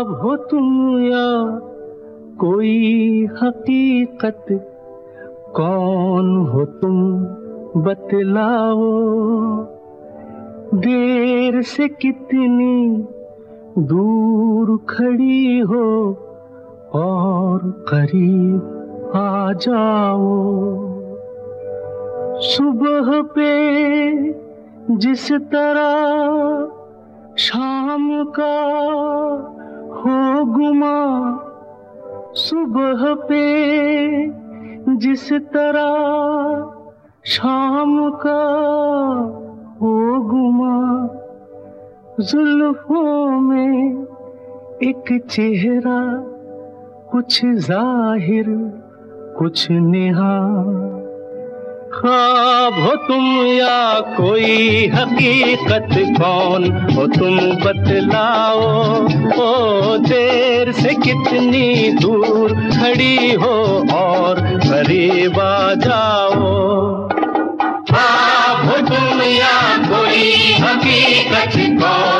ख्वाब हो तुम या कोई हकीकत कौन हो तुम बतलाओ देर से कितनी दूर खड़ी हो और करीब आ जाओ सुबह पे जिस तरह शाम का हो गुमा सुबह पे जिस तरह शाम का हो गुमा जुल्फों में एक चेहरा कुछ ज़ाहिर कुछ निहा ख्वाब हो तुम या कोई हकीकत कौन? हो तुम बतलाओ, ओ देर से कितनी दूर खड़ी हो और करीब आ जाओ। ख्वाब हो तुम या कोई हकीकत कौन?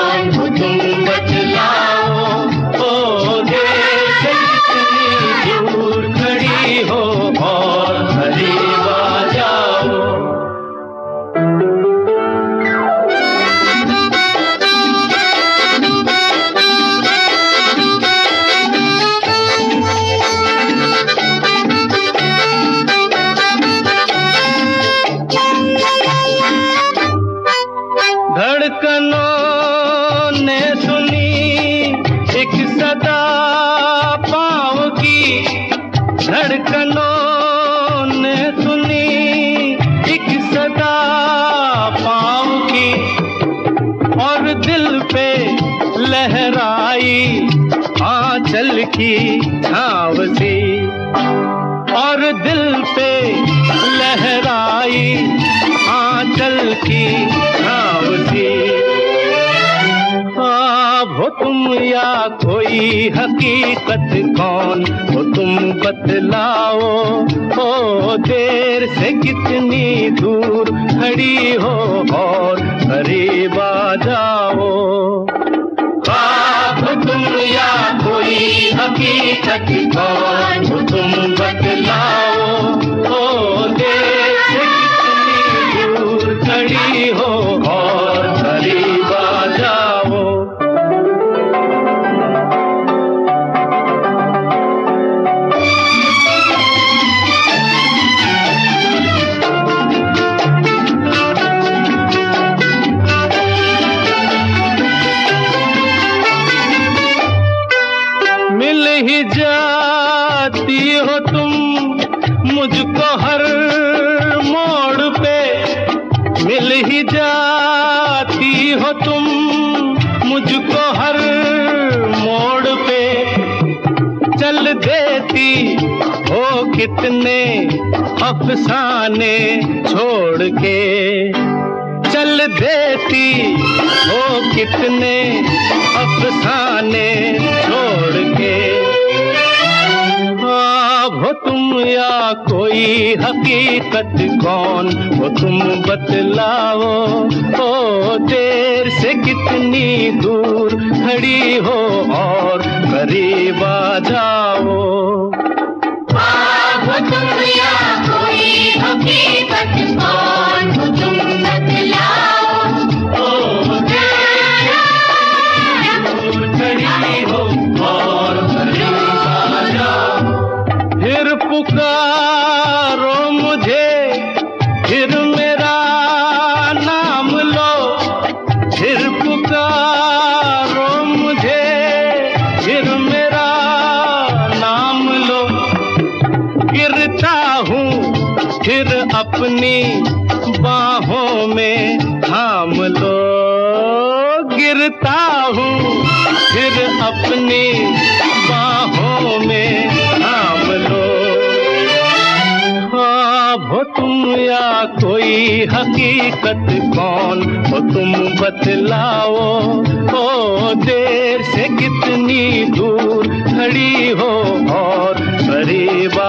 लहराई, आंचल की छाव सी। और दिल पे लहराई, आंचल की छाव सी। ख्वाब हो तुम या कोई हकीकत कौन? हो तुम बतलाओ, ओ देर से कितनी दूर खड़ी हो और करीब आ जाओ। हकीकत को तुम बतलाओ। ओ जाती हो तुम मुझको हर मोड़ पे। मिल ही जाती हो तुम मुझको हर मोड़ पे। चल देती हो कितने अफसाने छोड़ के। चल देती हो कितने अफसाने या कोई हकीकत कौन? वो तुम बतलाओ, ओ देर से कितनी दूर खड़ी हो और करीब आ जाओ। फिर अपनी बाहों में थाम लो। गिरता हूँ, फिर अपनी बाहों में थाम लो। हो तुम या कोई हकीकत कौन? हो तुम बतलाओ, ओ देर से कितनी दूर खड़ी हो और करीब